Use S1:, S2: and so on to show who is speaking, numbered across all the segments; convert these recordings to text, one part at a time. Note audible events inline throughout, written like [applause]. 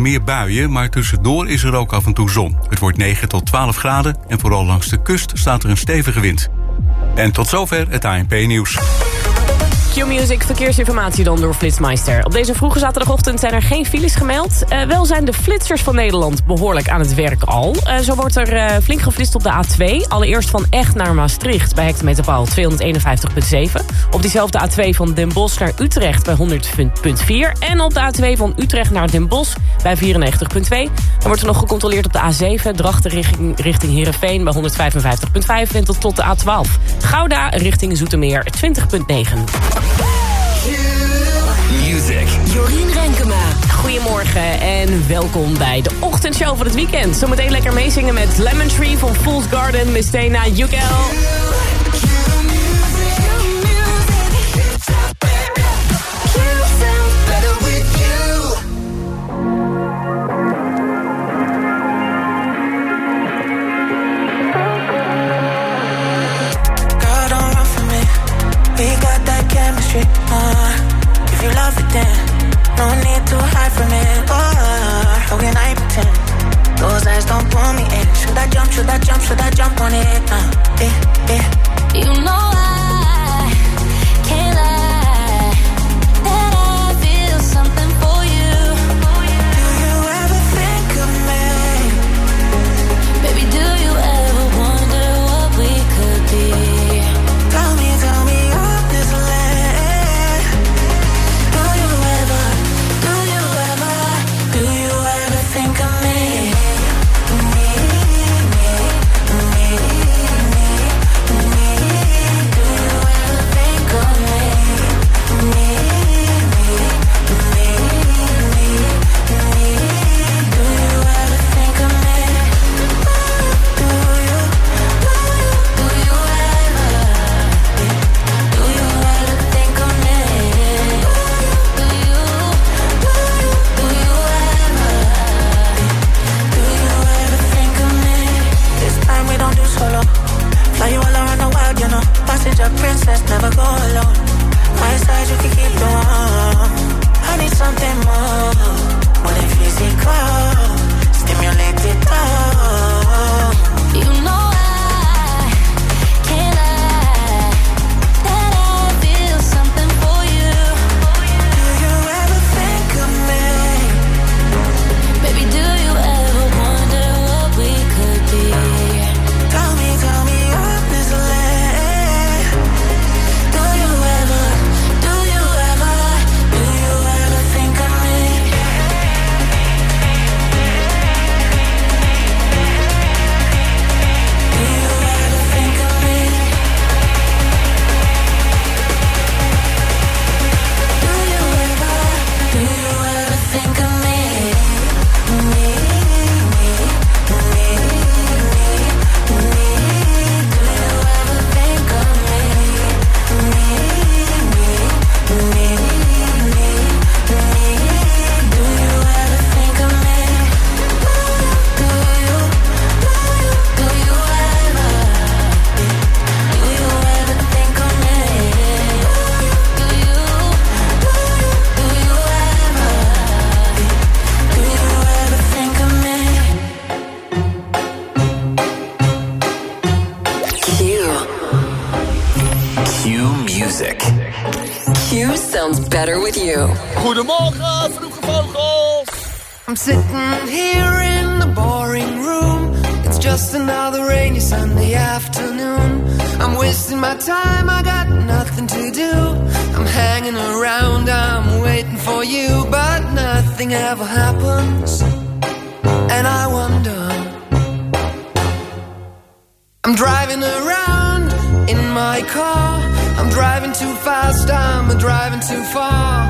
S1: meer buien, maar tussendoor is er ook af en toe zon. Het wordt 9 tot 12 graden en vooral langs de kust staat er een stevige wind. En tot zover het ANP-nieuws.
S2: Q-Music, verkeersinformatie dan door Flitsmeister. Op deze vroege zaterdagochtend zijn er geen files gemeld. Uh, wel zijn de flitsers van Nederland behoorlijk aan het werk al. Uh, zo wordt er uh, flink geflitst op de A2. Allereerst van Echt naar Maastricht bij hectometerpaal 251.7. Op diezelfde A2 van Den Bosch naar Utrecht bij 100.4. En op de A2 van Utrecht naar Den Bosch bij 94.2. Dan wordt er nog gecontroleerd op de A7. Drachten richting, richting Heerenveen bij 155.5. En tot, tot de A12. Gouda richting Zoetermeer 20.9.
S3: Music.
S2: Jorien Renkema. Goedemorgen en welkom bij de ochtendshow van het weekend. Zometeen lekker meezingen met Lemon Tree van Fool's Garden, Mistena, Yukel.
S4: Love it, then no need to hide from it. Oh, how can I pretend? Those eyes don't pull me in. Should I jump? Should I jump? Should I jump on it? Uh, eh.
S5: You know I
S6: Goedemorgen, vroege vogels.
S7: I'm sitting here in the boring room. It's just another rainy Sunday afternoon. I'm wasting my time, I got nothing to do. I'm hanging around, I'm waiting for you, but nothing ever happens. And I wonder. I'm driving around in my car. I'm driving too fast, I'm driving too far.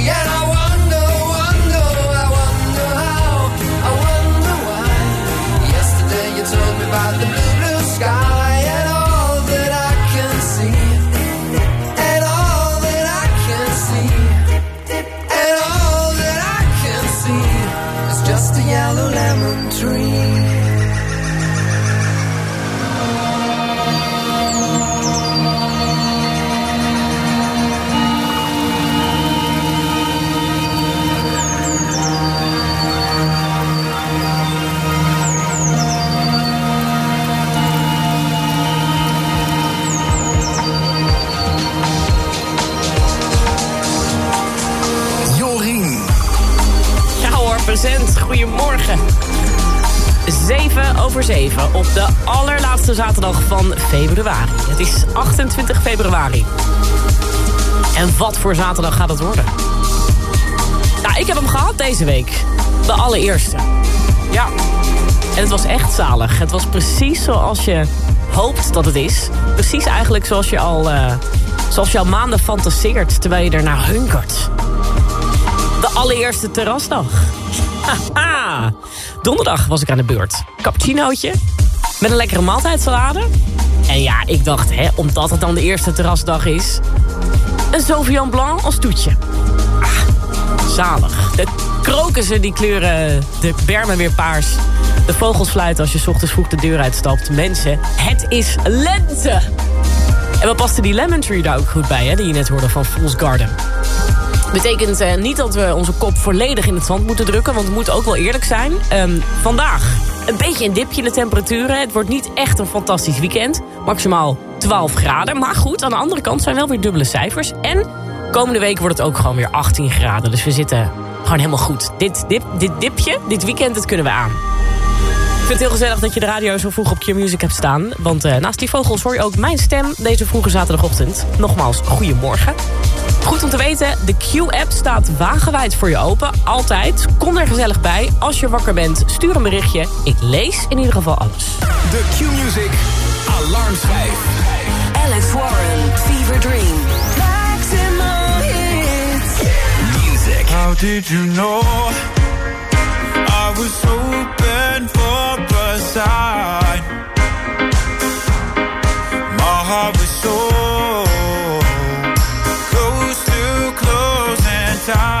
S2: 7 over 7 op de allerlaatste zaterdag van februari. Het is 28 februari. En wat voor zaterdag gaat het worden? Nou, ik heb hem gehad deze week. De allereerste. Ja. En het was echt zalig. Het was precies zoals je hoopt dat het is. Precies eigenlijk zoals je al, eh, zoals je al maanden fantaseert... terwijl je ernaar hunkert. De allereerste terrasdag. [laughs] Haha. Donderdag was ik aan de beurt. Cappuccinootje. Met een lekkere maaltijdsalade. En ja, ik dacht, hè, omdat het dan de eerste terrasdag is... een Sauvignon Blanc als toetje. Ah, zalig. De krokussen die kleuren de bermen weer paars. De vogels fluiten als je ochtends vroeg de deur uitstapt. Mensen, het is lente. En wat paste die lemon tree daar ook goed bij, hè, die je net hoorde van Fool's Garden. Betekent eh, niet dat we onze kop volledig in het zand moeten drukken... want we moeten ook wel eerlijk zijn. Ehm, vandaag een beetje een dipje in de temperaturen. Het wordt niet echt een fantastisch weekend. Maximaal 12 graden. Maar goed, aan de andere kant zijn wel weer dubbele cijfers. En komende week wordt het ook gewoon weer 18 graden. Dus we zitten gewoon helemaal goed. Dit, dip, dit dipje, dit weekend, dat kunnen we aan. Ik vind het heel gezellig dat je de radio zo vroeg op Q-Music hebt staan. Want eh, naast die vogels hoor je ook mijn stem deze vroege zaterdagochtend. Nogmaals, goedemorgen. Goed om te weten, de Q-app staat wagenwijd voor je open. Altijd. Kom er gezellig bij. Als je wakker bent, stuur een berichtje. Ik lees in ieder geval alles.
S8: De Q-Music Alarmschijf.
S9: Alex Warren, Fever Dream.
S10: Maximum hits.
S8: Music.
S11: How did you know I was hoping for a sign? My heart was time.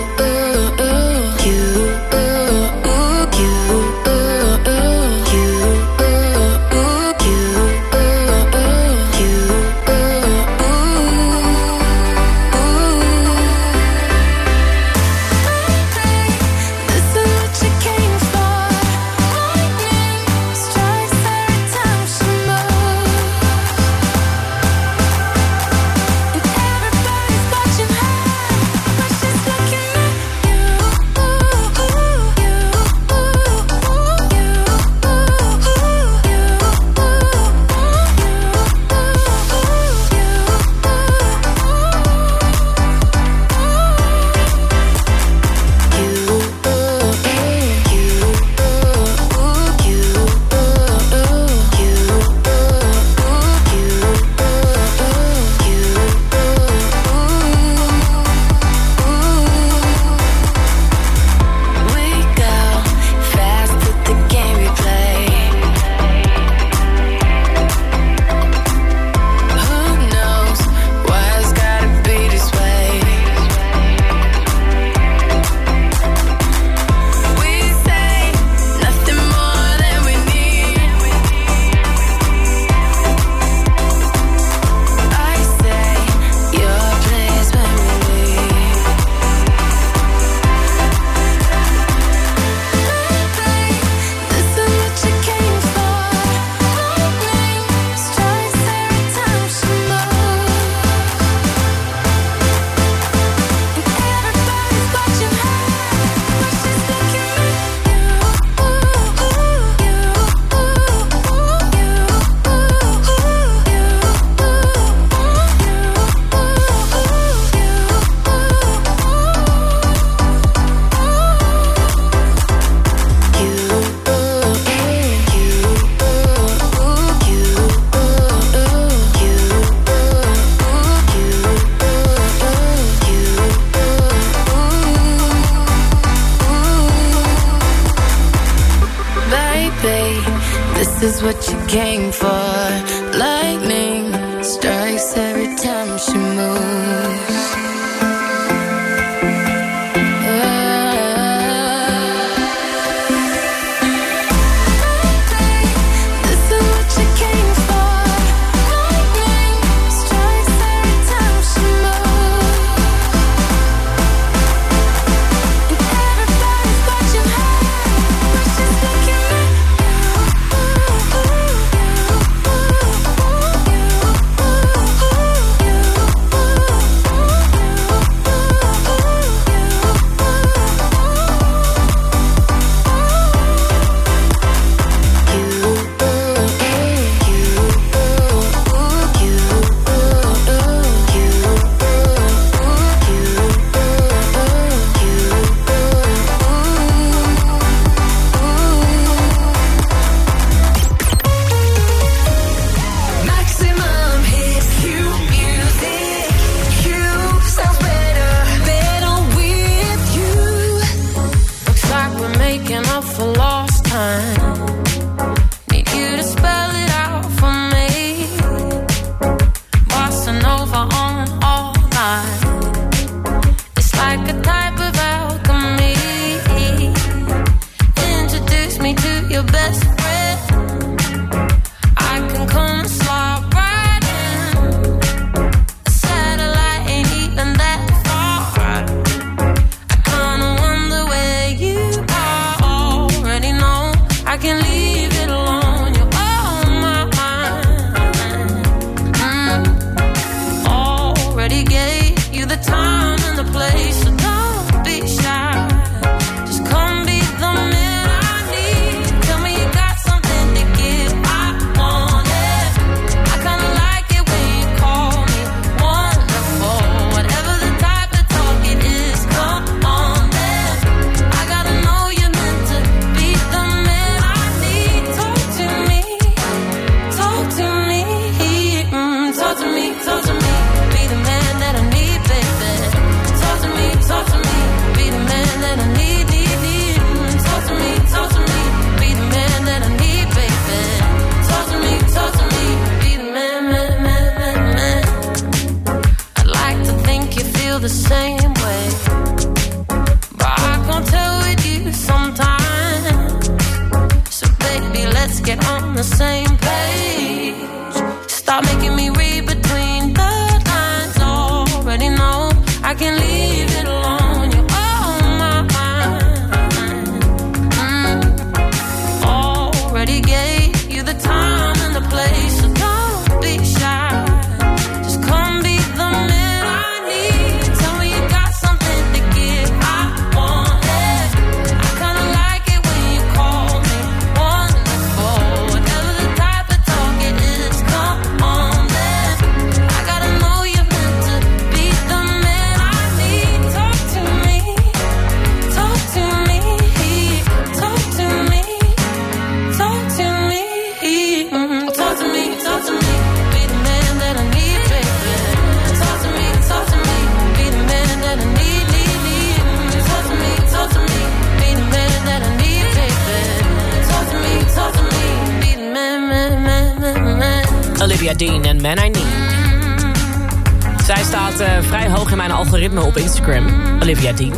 S2: Olivia Dean.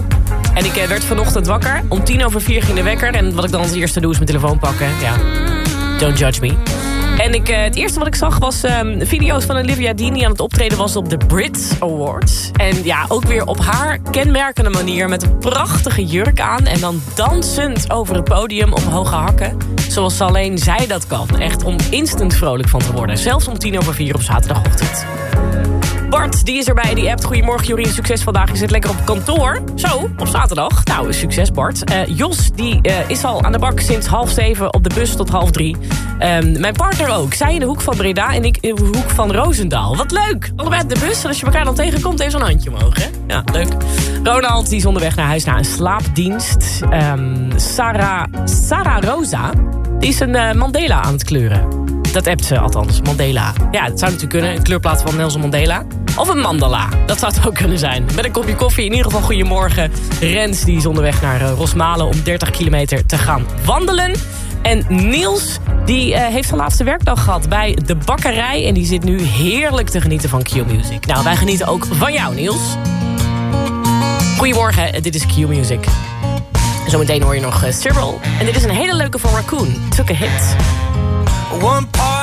S2: En ik eh, werd vanochtend wakker. Om tien over vier ging de wekker. En wat ik dan als eerste doe is mijn telefoon pakken. Ja, don't judge me. En ik, eh, het eerste wat ik zag was ehm, video's van Olivia Dean... die aan het optreden was op de Brit Awards. En ja, ook weer op haar kenmerkende manier... met een prachtige jurk aan... en dan dansend over het podium op hoge hakken. Zoals alleen zij dat kan. Echt om instant vrolijk van te worden. Zelfs om tien over vier op zaterdagochtend. Bart, die is erbij, die appt. Goedemorgen Jorien, succes vandaag. Je zit lekker op kantoor. Zo, op zaterdag. Nou, succes Bart. Eh, Jos, die eh, is al aan de bak sinds half zeven op de bus tot half drie. Ehm, mijn partner ook. Zij in de hoek van Breda en ik in de hoek van Roosendaal. Wat leuk. Allebei op de bus. En als je elkaar dan tegenkomt, even zo'n handje omhoog, hè? Ja, leuk. Ronald, die is onderweg naar huis naar een slaapdienst. Ehm, Sarah, Sarah Rosa, die is een eh, Mandela aan het kleuren. Dat appt ze althans, Mandela. Ja, dat zou natuurlijk kunnen. Een kleurplaat van Nelson Mandela. Of een mandala. Dat zou het ook kunnen zijn. Met een kopje koffie. In ieder geval goedemorgen. Rens die is onderweg naar eh, Rosmalen om 30 kilometer te gaan wandelen. En Niels die eh, heeft zijn laatste werkdag gehad bij de bakkerij. En die zit nu heerlijk te genieten van Q-Music. Nou, wij genieten ook van jou Niels. Goedemorgen, dit is Q-Music. Zometeen hoor je nog Cyril. En dit is een hele leuke van Raccoon. Took a hit.
S12: One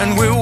S12: And we're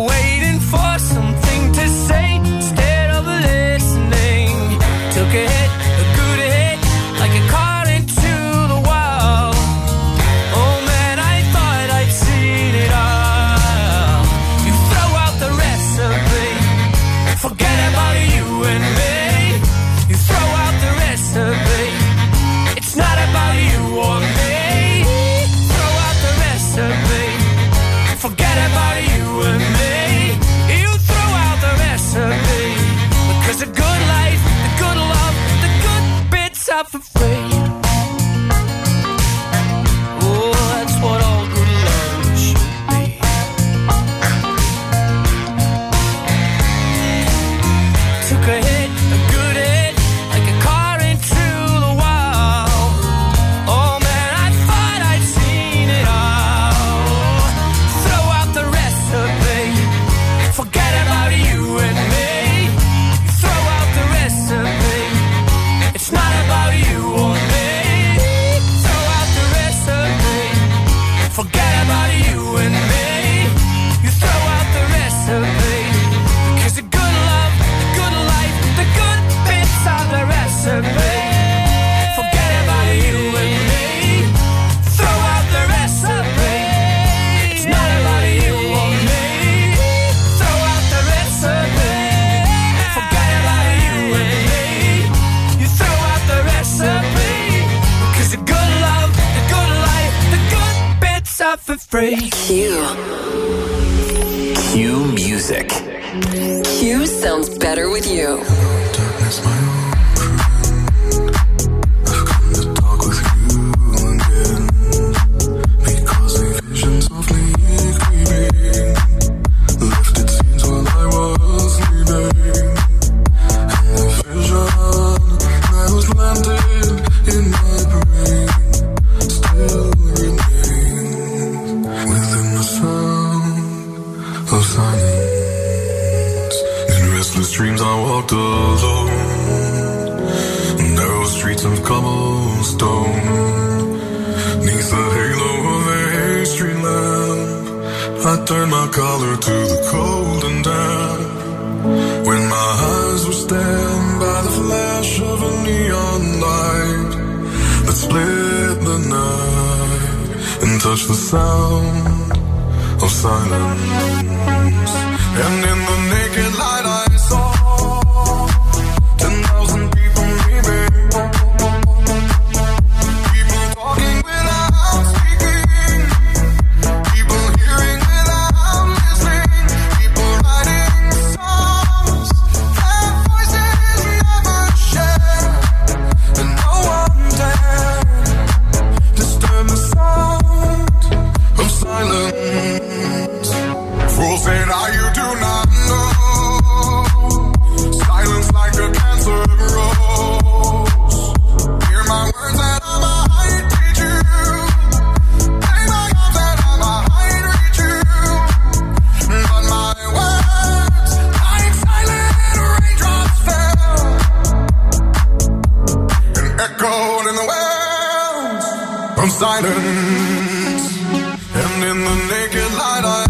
S12: the
S13: naked light. I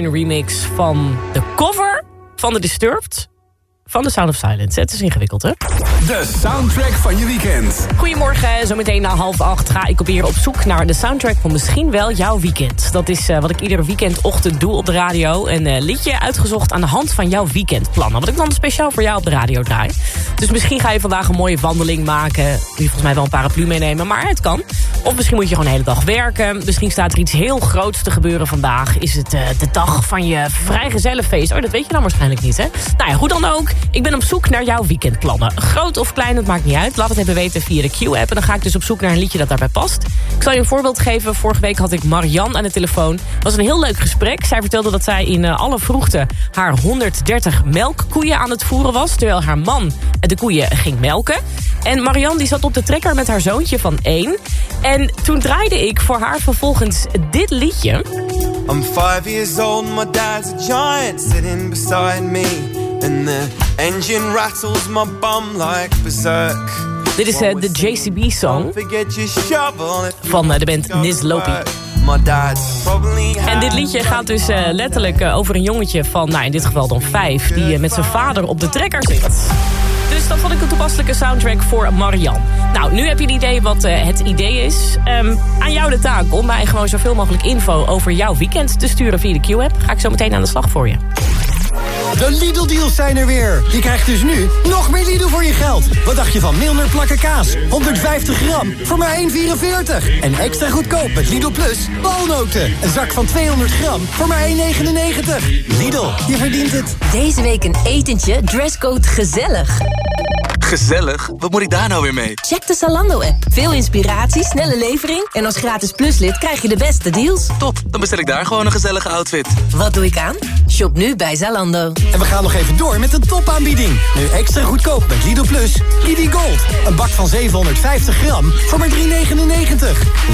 S2: zijn remix van de cover van de Disturbed van The Sound of Silence. Het is ingewikkeld, hè?
S3: De soundtrack van je weekend.
S2: Goedemorgen, zometeen na half acht ga ik op hier op zoek naar de soundtrack van misschien wel jouw weekend. Dat is eh, wat ik iedere weekendochtend doe op de radio. Een eh, liedje uitgezocht aan de hand van jouw weekendplannen. Wat ik dan speciaal voor jou op de radio draai. Dus misschien ga je vandaag een mooie wandeling maken. Kun je volgens mij wel een paraplu meenemen, maar het kan. Of misschien moet je gewoon de hele dag werken. Misschien staat er iets heel groots te gebeuren vandaag. Is het eh, de dag van je vrijgezellenfeest? Oh, dat weet je dan waarschijnlijk niet, hè? Nou ja, hoe dan ook. Ik ben op zoek naar jouw weekendplannen. Groot of klein, dat maakt niet uit. Laat het even weten via de Q-app. En dan ga ik dus op zoek naar een liedje dat daarbij past. Ik zal je een voorbeeld geven. Vorige week had ik Marianne aan de telefoon. Het was een heel leuk gesprek. Zij vertelde dat zij in eh, alle vroegte haar 130 melkkoeien aan het voeren was. Terwijl haar man de koeien ging melken. En Marianne die zat op de trekker met haar zoontje van één. En toen draaide ik voor haar vervolgens dit liedje.
S14: I'm five years old, my dad's a giant sitting beside me. And the engine rattles my bum like berserk.
S2: Dit is eh, de JCB-song van eh, de band Nis Lopi. En dit liedje gaat dus eh, letterlijk over een jongetje van, nou in dit geval dan vijf... die met zijn vader op de trekker zit. Dus dat vond ik een toepasselijke soundtrack voor Marian. Nou, nu heb je een idee wat het idee is. Ehm, aan jou de taak om mij gewoon zoveel mogelijk info over jouw weekend te sturen via de Q-app. Ga ik zo meteen aan de slag voor je.
S15: De Lidl-deals zijn er weer. Je krijgt dus nu nog meer Lidl voor je geld. Wat dacht je van Milner plakken kaas? 150 gram voor maar 1,44. En extra goedkoop met Lidl Plus walnoten. Een zak van 200 gram voor maar 1,99. Lidl, je verdient het.
S16: Deze week een etentje, dresscode gezellig.
S17: Gezellig? Wat moet ik daar nou weer mee?
S16: Check de Zalando-app. Veel inspiratie, snelle levering... en als gratis pluslid krijg je de beste deals.
S17: Top, dan bestel ik daar gewoon een gezellige outfit.
S16: Wat doe ik aan? Shop nu bij Zalando.
S15: En we gaan nog even door met een topaanbieding. Nu extra goedkoop met Lidl Plus. Lidl Gold. Een bak van 750 gram voor maar 3,99.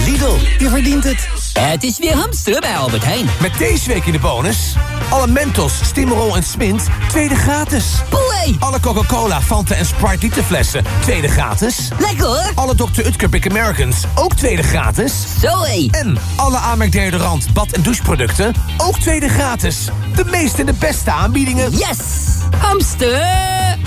S15: Lidl, je verdient het.
S18: Het is weer hamsteren bij Albert Heijn.
S19: Met deze week in de bonus... alle Mentos, Stimmerol en Smint, tweede gratis.
S18: Boei!
S19: Alle Coca-Cola, Fanta en Sprite tweede gratis.
S18: Lekker hoor!
S19: Alle Dr. Utker Big Americans, ook tweede gratis.
S18: Zoé!
S19: En alle Amerk deodorant, bad- en doucheproducten, ook tweede gratis. De meeste en de beste aanbiedingen.
S18: Yes! Hamster!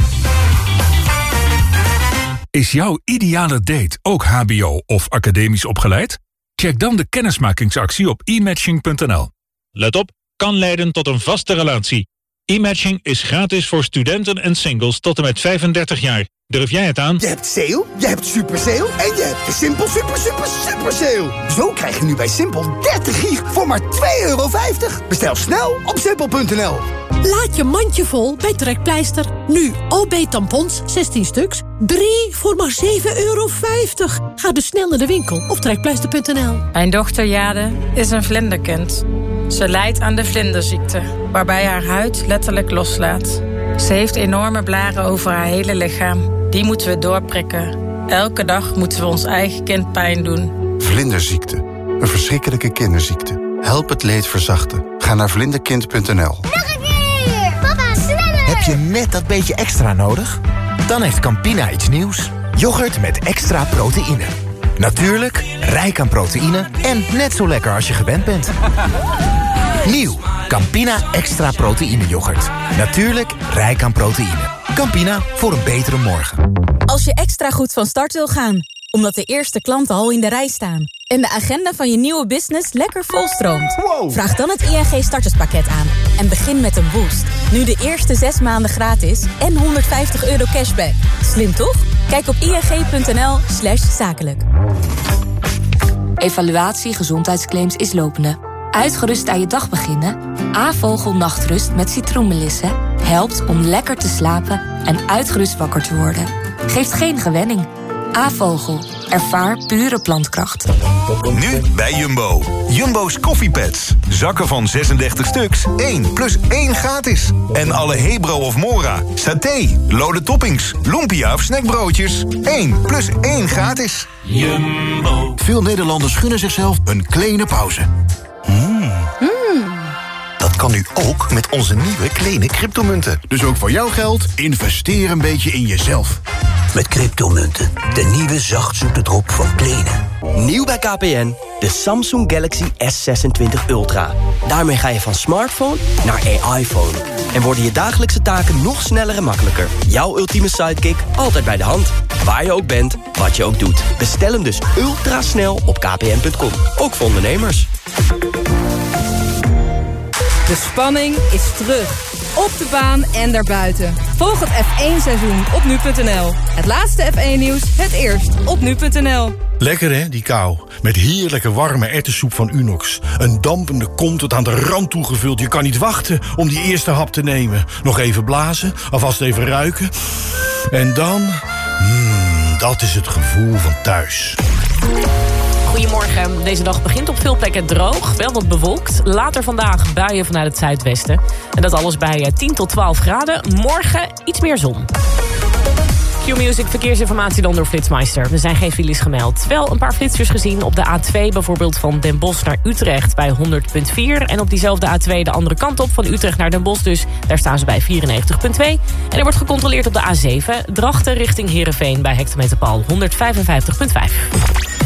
S20: Is jouw ideale date ook hbo of academisch opgeleid? Check dan de kennismakingsactie op e-matching.nl.
S21: Let op, kan leiden tot een vaste relatie. E-matching is gratis voor studenten en singles tot en met 35 jaar. Durf jij het aan?
S22: Je hebt sale, je hebt super sale en je hebt de Simpel super super super sale. Zo krijg je nu bij Simpel 30 gig voor maar 2,50 euro. Bestel snel op simpel.nl.
S23: Laat je mandje vol bij Trekpleister. Nu OB-tampons, 16 stuks, 3 voor maar 7,50 euro. Ga dus snel naar de winkel op trekpleister.nl.
S24: Mijn dochter Jade is een vlinderkind. Ze lijdt aan de vlinderziekte, waarbij haar huid letterlijk loslaat. Ze heeft enorme blaren over haar hele lichaam. Die moeten we doorprikken. Elke dag moeten we ons eigen kind pijn doen.
S25: Vlinderziekte. Een verschrikkelijke kinderziekte. Help het leed verzachten. Ga naar vlinderkind.nl.
S26: Nog een keer! Papa, sneller!
S27: Heb je net dat beetje extra nodig? Dan heeft Campina iets nieuws. Yoghurt met extra proteïne. Natuurlijk, rijk aan proteïne en net zo lekker als je gewend bent. Nieuw, Campina extra proteïne yoghurt. Natuurlijk, rijk aan proteïne. Campina, voor een betere morgen.
S16: Als je extra goed van start wil gaan, omdat de eerste klanten al in de rij staan... en de agenda van je nieuwe business lekker volstroomt... vraag dan het ING starterspakket aan en begin met een boost. Nu de eerste zes maanden gratis en 150 euro cashback. Slim toch? Kijk op ing.nl slash zakelijk.
S28: Evaluatie gezondheidsclaims is lopende. Uitgerust aan je dag beginnen? A-vogel nachtrust met citroenmelissen helpt om lekker te slapen en uitgerust wakker te worden. Geeft geen gewenning. A-vogel. Ervaar pure plantkracht.
S29: Nu bij Jumbo. Jumbo's koffiepads. Zakken van 36 stuks. 1 plus 1 gratis. En alle Hebro of Mora, saté, lode toppings, lumpia of snackbroodjes. 1 plus 1 gratis.
S30: Jumbo. Veel Nederlanders gunnen zichzelf een kleine pauze. Dat kan nu ook met onze nieuwe kleine cryptomunten. Dus ook voor jouw geld, investeer een beetje in jezelf.
S31: Met cryptomunten, de nieuwe zachtzoete drop van Kleene.
S32: Nieuw bij KPN, de Samsung Galaxy S26 Ultra. Daarmee ga je van smartphone naar AI-phone. En worden je dagelijkse taken nog sneller en makkelijker. Jouw ultieme sidekick altijd bij de hand. Waar je ook bent, wat je ook doet. Bestel hem dus ultra snel op kpn.com. Ook voor ondernemers.
S33: De spanning is terug. Op de baan en daarbuiten. Volg het F1-seizoen op nu.nl. Het laatste F1-nieuws, het eerst op nu.nl.
S20: Lekker hè, die kou. Met heerlijke warme erwtensoep van Unox. Een dampende kom tot aan de rand toegevuld. Je kan niet wachten om die eerste hap te nemen. Nog even blazen, alvast even ruiken. En dan... Mmm, dat is het gevoel van thuis.
S2: Goedemorgen. Deze dag begint op veel plekken droog, wel wat bewolkt. Later vandaag buien vanuit het zuidwesten. En dat alles bij 10 tot 12 graden. Morgen iets meer zon. Q-Music verkeersinformatie dan door Flitsmeister. Er zijn geen files gemeld. Wel een paar flitsers gezien op de A2 bijvoorbeeld van Den Bosch naar Utrecht bij 100.4. En op diezelfde A2 de andere kant op van Utrecht naar Den Bosch dus. Daar staan ze bij 94.2. En er wordt gecontroleerd op de A7 Drachten richting Heerenveen bij hectometerpaal 155.5.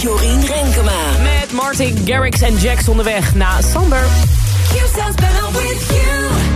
S34: Jorien Renkema.
S2: Met Martin Garrix en Jax onderweg naar Sander.
S34: You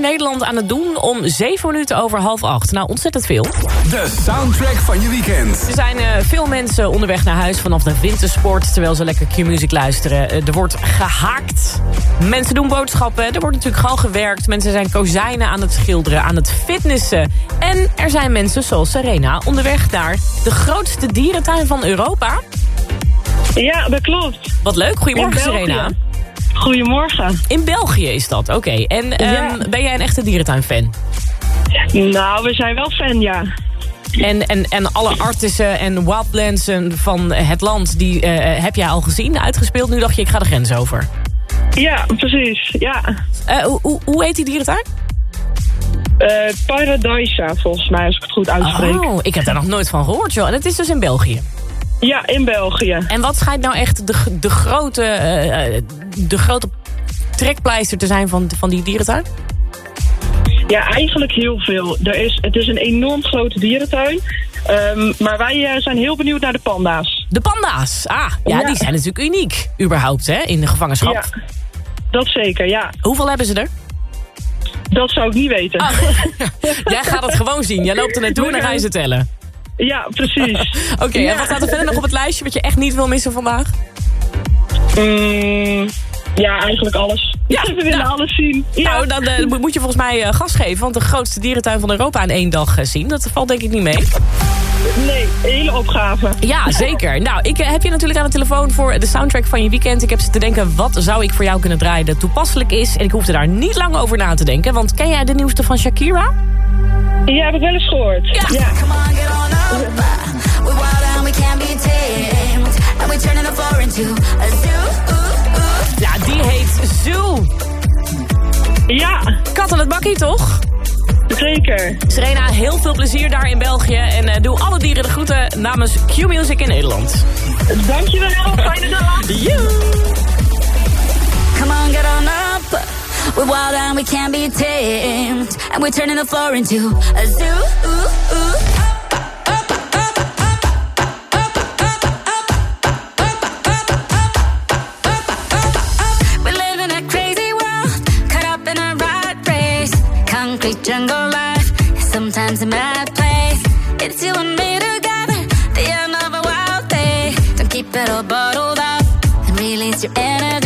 S2: Nederland aan het doen om 7 minuten over half acht? Nou, ontzettend veel.
S35: De soundtrack van je weekend.
S2: Er zijn eh, veel mensen onderweg naar huis vanaf de wintersport... terwijl ze lekker Q-music luisteren. Eh, er wordt gehaakt. Mensen doen boodschappen. Er wordt natuurlijk gewoon gewerkt. Mensen zijn kozijnen aan het schilderen, aan het fitnessen. En er zijn mensen zoals Serena onderweg naar de grootste dierentuin van Europa.
S36: Ja, dat klopt.
S2: Wat leuk. Goedemorgen. Serena.
S36: Goedemorgen.
S2: In België is dat, oké. En ehm, ben jij een echte dierentuinfan?
S36: Nou, we zijn wel fan, ja.
S2: En, en, en alle artissen en wildlands van het land, die eh, heb jij al gezien, uitgespeeld. Nu dacht je, ik ga de grens over.
S36: Ja, precies, ja.
S2: Eh, hoe, hoe- heet die dierentuin?
S36: Eh Paradisa, volgens mij, als ik het goed uitspreek.
S2: Oh, ik heb daar nog nooit van gehoord, joh. En het is dus in België.
S36: Ja, in België.
S2: En wat schijnt nou echt de, de, grote, eh, eh, de grote trekpleister te zijn van, van die dierentuin?
S36: Ja, eigenlijk heel veel. Er is, het is een enorm grote dierentuin. Ehm, maar wij eh, zijn heel benieuwd naar de panda's.
S2: De panda's, ah, ja,
S36: Ja.
S2: die zijn natuurlijk uniek, überhaupt, hè, in de gevangenschap.
S36: Ja, dat zeker, ja.
S2: Hoeveel hebben ze er?
S36: Dat zou ik niet weten. [laughs]
S2: Jij gaat het gewoon zien. Jij loopt er naartoe en dan ga je ze tellen.
S36: Ja, precies. [laughs]
S2: Oké,
S36: Ja.
S2: en wat staat er verder nog op het lijstje wat je echt niet wil missen vandaag?
S36: Mm, ja, eigenlijk alles.
S2: Ja, [laughs]
S36: we willen
S2: nou.
S36: alles zien. Ja.
S2: Nou, dan eh, moet- je volgens mij eh, gas geven. Want de grootste dierentuin van Europa in één dag eh, zien. Dat valt denk ik niet mee.
S36: Nee, hele opgave.
S2: Ja, [laughs] zeker. Nou, ik heb je natuurlijk aan de telefoon voor de soundtrack van je weekend. Ik heb ze te denken, wat zou ik voor jou kunnen draaien dat toepasselijk is? En ik hoefde daar niet lang over na te denken. Want ken jij de nieuwste van Shakira?
S36: Ja, heb ik wel eens gehoord. Ja.
S34: Come We're wild and we can't be tamed. And we're turning the floor into a zoo.
S2: Ja, die heet Zoo.
S36: Ja.
S2: Kat aan het bakkie, toch?
S36: Zeker.
S2: Serena, heel veel plezier daar in België. En eh, doe alle dieren de groeten namens Q-Music in Nederland.
S36: Dankjewel, fijne dag.
S34: Come on, get on up. We're wild and we can't be tamed. And we're turning the floor into a zoo. Concrete jungle life, sometimes a mad place. It's you and me together, the end of a wild day. Don't keep it all bottled up and release your energy.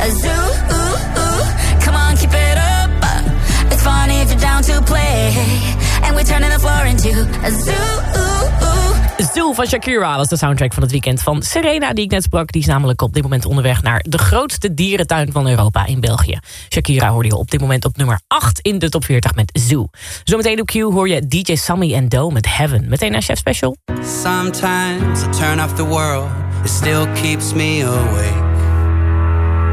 S34: A zoo. Come on, keep it up. It's fun if you're down to play. And we're turning the floor into a zoo. Zoo
S2: van Shakira was de soundtrack van het weekend van Serena, die ik net sprak. Die is namelijk op dit moment onderweg naar de grootste dierentuin van Europa in België. Shakira hoorde je op dit moment op nummer 8 in de top 40 met Zoo. Zometeen op Q hoor je DJ Sammy en Do met Heaven. Meteen naar Chef Special.
S11: Sometimes I turn off the world, it still keeps me awake.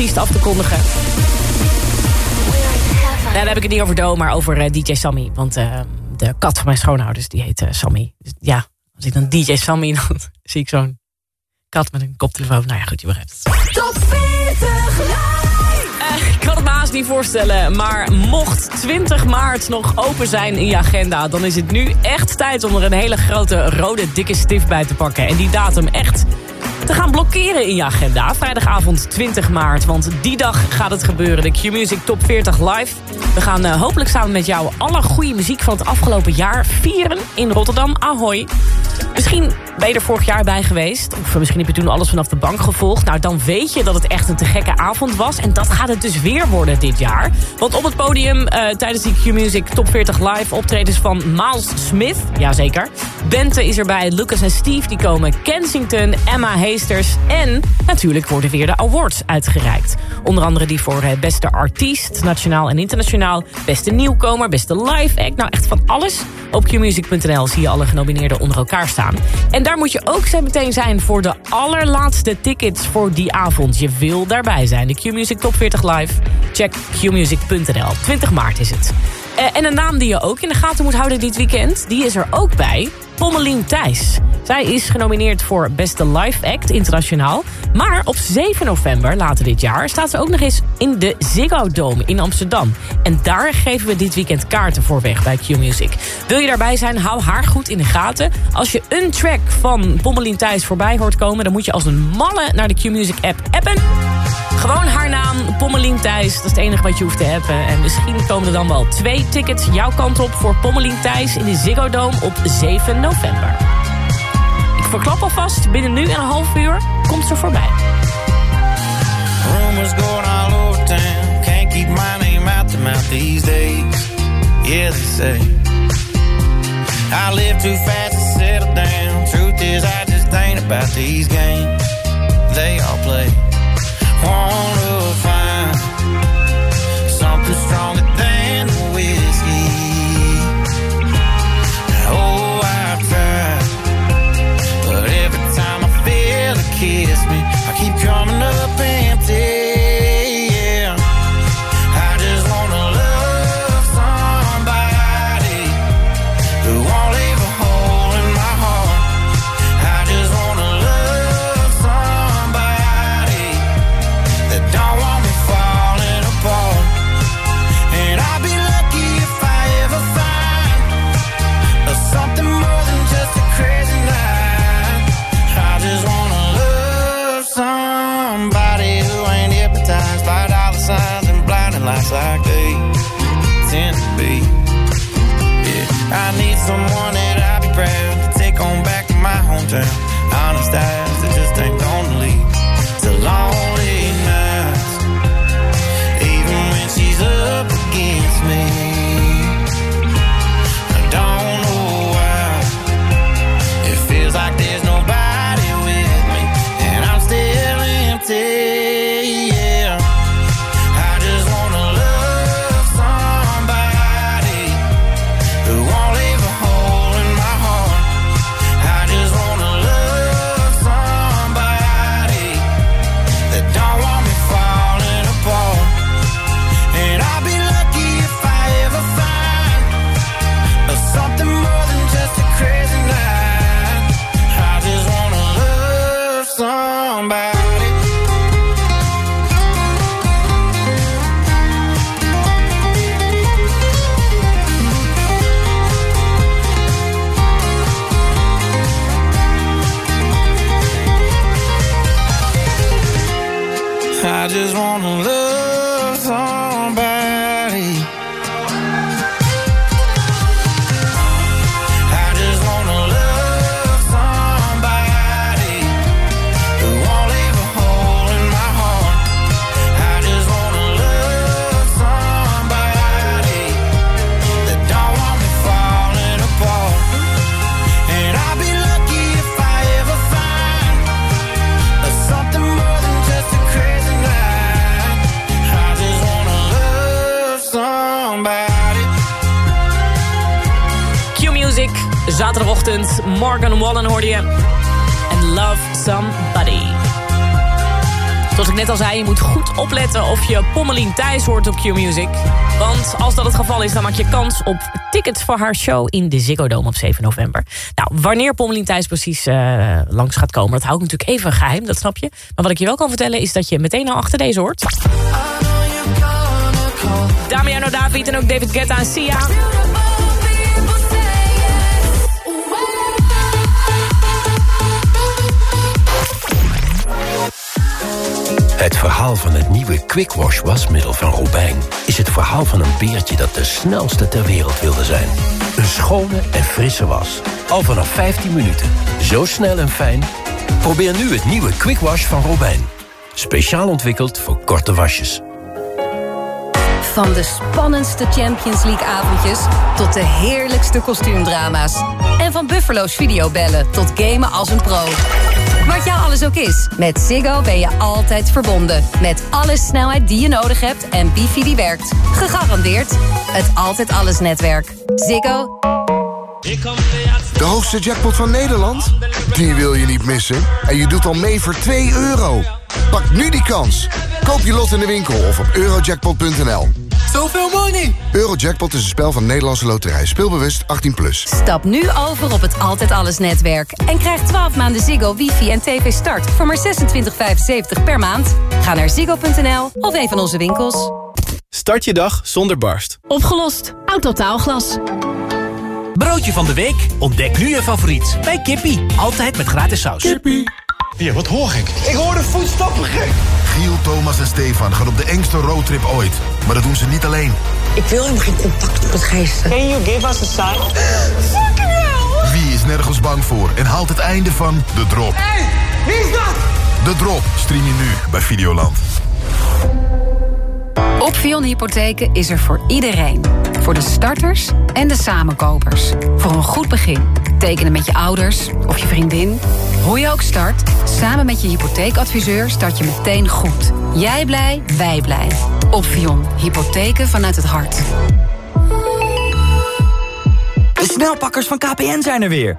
S2: Artiest af te kondigen. Ja, dan heb ik het niet over Do, maar over eh, DJ Sammy. Want eh, de kat van mijn schoonouders, die heet eh, Sammy. Dus ja, als ik dan DJ Sammy, [laughs] dan zie ik zo'n kat met een koptelefoon. Nou ja, goed, je begrijpt het.
S37: Top 40
S2: Eh, ik kan het me haast niet voorstellen, maar mocht 20 maart nog open zijn in je agenda... dan is het nu echt tijd om er een hele grote rode dikke stift bij te pakken. En die datum echt te gaan blokkeren in je agenda. Vrijdagavond 20 maart, want die dag gaat het gebeuren. De Q-Music Top 40 Live. We gaan eh, hopelijk samen met jou alle goede muziek van het afgelopen jaar vieren in Rotterdam. Ahoy. Misschien ben je er vorig jaar bij geweest. Of misschien heb je toen alles vanaf de bank gevolgd. Nou, dan weet je dat het echt een te gekke avond was. En dat gaat het dus weer worden dit jaar. Want op het podium eh, tijdens die Q-Music Top 40 Live optredens van Miles Smith. Jazeker. Bente is erbij, Lucas en Steve die komen. Kensington, Emma En natuurlijk worden weer de awards uitgereikt. Onder andere die voor eh, beste artiest, nationaal en internationaal. Beste nieuwkomer, beste live act. Nou, echt van alles. Op qmusic.nl zie je alle genomineerden onder elkaar staan. En daar moet je ook zo meteen zijn voor de allerlaatste tickets voor die avond. Je wil daarbij zijn. De Q-Music Top 40 Live. Check qmusic.nl. 20 maart is het. Eh, en een naam die je ook in de gaten moet houden dit weekend... die is er ook bij, Pommelien Thijs. Zij is genomineerd voor Beste Live Act internationaal. Maar op 7 november, later dit jaar... staat ze ook nog eens in de Ziggo Dome in Amsterdam. En daar geven we dit weekend kaarten voor weg bij Q-Music. Wil je daarbij zijn, hou haar goed in de gaten. Als je een track van Pommelien Thijs voorbij hoort komen... dan moet je als een malle naar de Q-Music app appen... Gewoon haar naam, Pommelien Thijs. Dat is het enige wat je hoeft te hebben. En misschien komen er dan wel twee tickets jouw kant op... voor Pommelien Thijs in de Ziggo Dome op 7 november. Ik verklap alvast, binnen nu en een half uur komt ze voorbij.
S11: Rumors going all over town. Can't keep my name out the mouth these days. Yeah, they say. I live too fast to settle down. Truth is, I just ain't about these games. They all play. Wanna
S2: of je Pommelien Thijs hoort op Q-Music. Want als dat het geval is, dan maak je kans op tickets voor haar show in de Ziggo Dome op 7 november. Nou, wanneer Pommelien Thijs precies eh, langs gaat komen, dat hou ik natuurlijk even geheim, dat snap je. Maar wat ik je wel kan vertellen is dat je meteen al achter deze hoort. Damiano David en ook David Guetta en Sia.
S31: Het verhaal van het nieuwe Quick Wash wasmiddel van Robijn... is het verhaal van een beertje dat de snelste ter wereld wilde zijn. Een schone en frisse was. Al vanaf 15 minuten. Zo snel en fijn. Probeer nu het nieuwe Quick Wash van Robijn. Speciaal ontwikkeld voor korte wasjes.
S38: Van de spannendste Champions League avondjes tot de heerlijkste kostuumdrama's. En van Buffalo's videobellen tot gamen als een pro. Wat jou alles ook is, met Ziggo ben je altijd verbonden. Met alle snelheid die je nodig hebt en wifi die werkt. Gegarandeerd het Altijd Alles netwerk. Ziggo.
S30: De hoogste jackpot van Nederland? Die wil je niet missen. En je doet al mee voor 2 euro. Pak nu die kans. Koop je lot in de winkel of op eurojackpot.nl.
S39: Zoveel money!
S30: Eurojackpot is een spel van Nederlandse Loterij. Speelbewust 18+. Plus.
S38: Stap nu over op het Altijd Alles netwerk. En krijg 12 maanden Ziggo, wifi en tv start voor maar 26,75 per maand. Ga naar ziggo.nl of een van onze winkels.
S40: Start je dag zonder barst.
S41: Opgelost. Autotaalglas.
S12: Broodje van de week? Ontdek nu je favoriet bij Kippie. Altijd met gratis saus.
S30: Kippie. Ja, wat hoor ik? Ik hoor de voetstappen gek. Giel, Thomas en Stefan gaan op de engste roadtrip ooit. Maar dat doen ze niet alleen.
S42: Ik wil helemaal geen contact met geesten.
S43: Can you give us a sign?
S42: Fucking hell!
S30: Wie is nergens bang voor en haalt het einde van De Drop?
S43: Hey, wie is dat?
S30: De Drop stream je nu bij Videoland.
S38: Opvion Hypotheken is er voor iedereen. Voor de starters en de samenkopers. Voor een goed begin. Tekenen met je ouders of je vriendin. Hoe je ook start, samen met je hypotheekadviseur start je meteen goed. Jij blij, wij blij. Opvion Hypotheken vanuit het hart.
S27: De snelpakkers van KPN zijn er weer.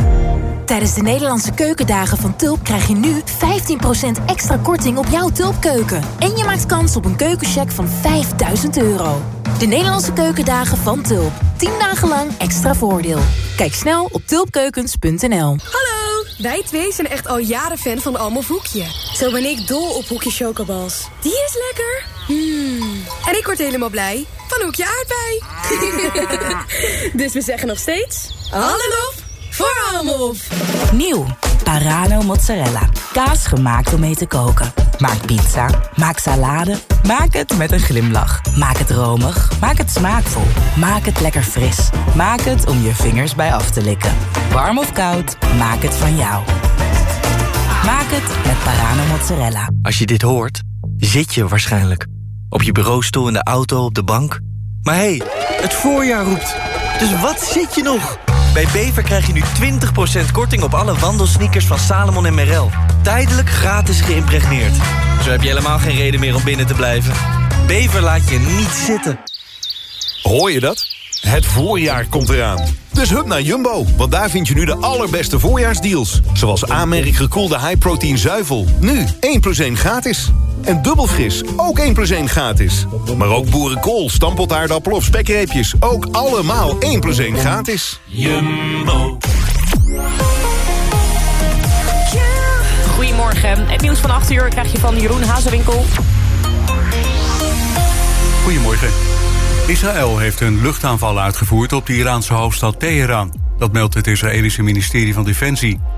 S44: Tijdens de Nederlandse keukendagen van Tulp krijg je nu 15% extra korting op jouw Tulpkeuken. En je maakt kans op een keukencheck van 5000 euro. De Nederlandse keukendagen van Tulp. 10 dagen lang extra voordeel. Kijk snel op tulpkeukens.nl.
S45: Hallo, wij twee zijn echt al jaren fan van Almof Hoekje. Zo ben ik dol op Hoekje Chocobals. Die is lekker. Hmm. En ik word helemaal blij van Hoekje Aardbei. [laughs] dus we zeggen nog steeds... Alle lof voor Almof.
S31: Nieuw, Parano mozzarella. Kaas gemaakt om mee te koken. Maak pizza, maak salade, maak het met een glimlach. Maak het romig, maak het smaakvol. Maak het lekker fris. Maak het om je vingers bij af te likken. Warm of koud, maak het van jou. Maak het met Parano mozzarella.
S32: Als je dit hoort, zit je waarschijnlijk. Op je bureaustoel, in de auto, op de bank. Maar hé, hey, het voorjaar roept. Dus wat zit je nog? Bij Bever krijg je nu 20% korting op alle wandelsneakers van Salomon en Merrell. Tijdelijk gratis geïmpregneerd. Zo heb je helemaal geen reden meer om binnen te blijven. Bever laat je niet zitten.
S46: Hoor je dat? Het voorjaar komt eraan. Dus hup naar Jumbo, want daar vind je nu de allerbeste voorjaarsdeals. Zoals aanmerk gekoelde high-protein zuivel. Nu 1 plus 1 gratis. En dubbel fris, ook 1 plus 1 gratis. Maar ook boerenkool, stampotaardappel of spekreepjes. Ook allemaal 1 plus 1 gratis.
S2: Jumbo. Goedemorgen. Het nieuws van 8 uur krijg je van Jeroen Hazewinkel.
S1: Goedemorgen. Israël heeft een luchtaanval uitgevoerd op de Iraanse hoofdstad Teheran. Dat meldt het Israëlische ministerie van Defensie.